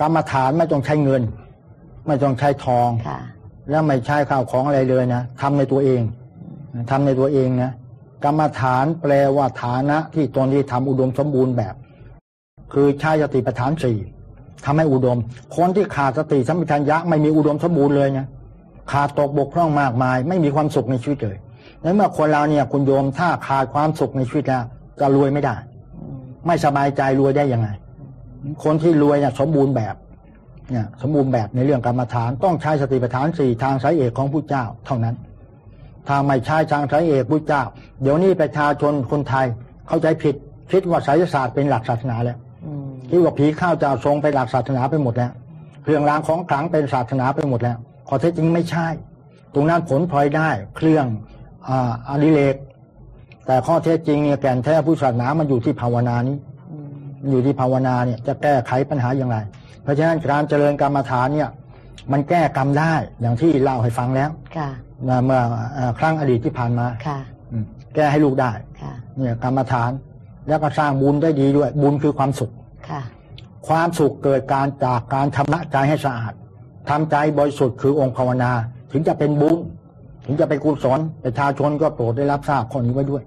กรรมฐานไม่ต้องใช้เงิน ไม่ต้องใช้ทองค่ะแล้วไม่ใช้ข้าวของอะไรเลยนะทำในตัวเองทำในตัวเองนะกรรมฐานแปลว่าฐานะที่ตนที่ทำอุดมสมบูรณ์แบบ คือใช้สติปัฏฐานสี่ทำให้อุดม คนที่ขาดสติสัมปชัญญะไม่มีอุดมสมบูรณ์เลยนะขาดตกบกพร่องมากมาย ไม่มีความสุขในชีวิตเลยในเมื่อคนเราเนี่ยคุณโยมถ้าขาดความสุขในชีวิตแล้วจะรวยไม่ได้ ไม่สบายใจรวยได้ยังไง คนที่รวยเนี่ยสมบูรณ์แบบเนี่ยสมบูรณ์แบบในเรื่องกรรมฐานต้องใช้สติปัฏฐานสี่ทางสายเอกของผู้เจ้า เท่านั้น ถ้าไม่ใช้ทางสายเอกผู้เจ้า เดี๋ยวนี้ประชาชนคนไทยเข้าใจผิด คิดว่าไสยศาสตร์เป็นหลักศาสนาแล้วอืมคิดว่าผีข้าวเจ้าทรงเป็นหลักศาสนาไปหมดแล้วเครื่องรางของขลังเป็นศาสนาไปหมดแล้วข้อเท็จจริงไม่ใช่ ตรงนั้นผลพลอยได้เครื่องอ่าอดิเรกแต่ข้อเท็จจริงเนี่ยแก่นแท้ผู้ศาสนามันอยู่ที่ภาวนานี้ อืมอยู่ที่ภาวนาเนี่ยจะแก้ไขปัญหาอย่างไร เพราะฉะนั้นการเจริญกรรมฐานเนี่ยมันแก้กรรมได้อย่างที่เล่าให้ฟังแล้วค่ะนะเมื่อเอ่อครั้งอดีตที่ผ่านมาค่ะอืมแก้ให้ลูกได้ค่ะเนี่ยกรรมฐานแล้วก็สร้างบุญได้ดีด้วย บุญคือความสุขค่ะความสุขเกิดการจากการชำระใจให้สะอาดทำใจบริสุทธิ์คือองค์ภาวนา ถึงจะเป็นบุญ ถึงจะเป็นกุศลประชาชนก็โปรดได้รับทราบข้อนี้ไว้ด้วย